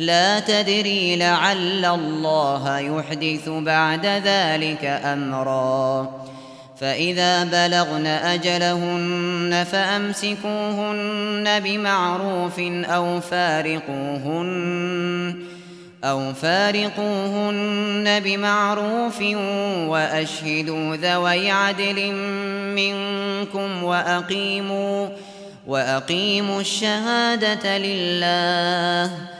لا تدري لعل الله يحدث بعد ذلك أمرا. فإذا بلغن أجلهن فأمسكوهن بمعروف أو فارقوهن أو فارقوهن بمعروف وأشهدوا ذوي عدل منكم وأقيموا وأقيموا الشهادة لله.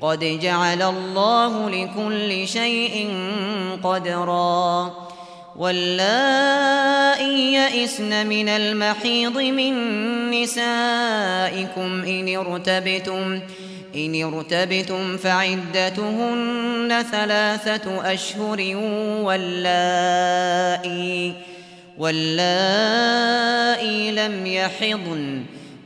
قد جعل الله لكل شيء قدرا. واللائي يئسن من المحيض من نسائكم إن ارتبتم إن ارتبتم فعدتهن ثلاثة أشهر. واللائي واللائي لم يحضن.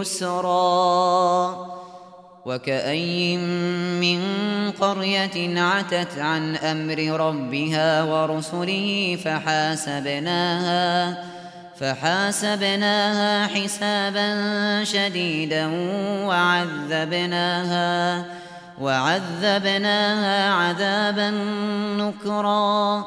يسرا وكأين من قرية عتت عن أمر ربها ورسله فحاسبناها فحاسبناها حسابا شديدا وعذبناها وعذبناها عذابا نكرا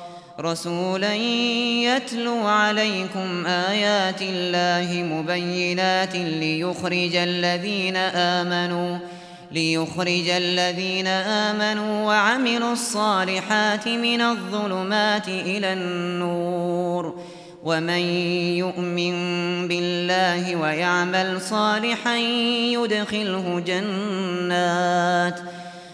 رسولا يتلو عليكم آيات الله مبينات ليخرج الذين آمنوا ليخرج الذين آمنوا وعملوا الصالحات من الظلمات إلى النور. ومن يؤمن بالله ويعمل صالحا يدخله جنات.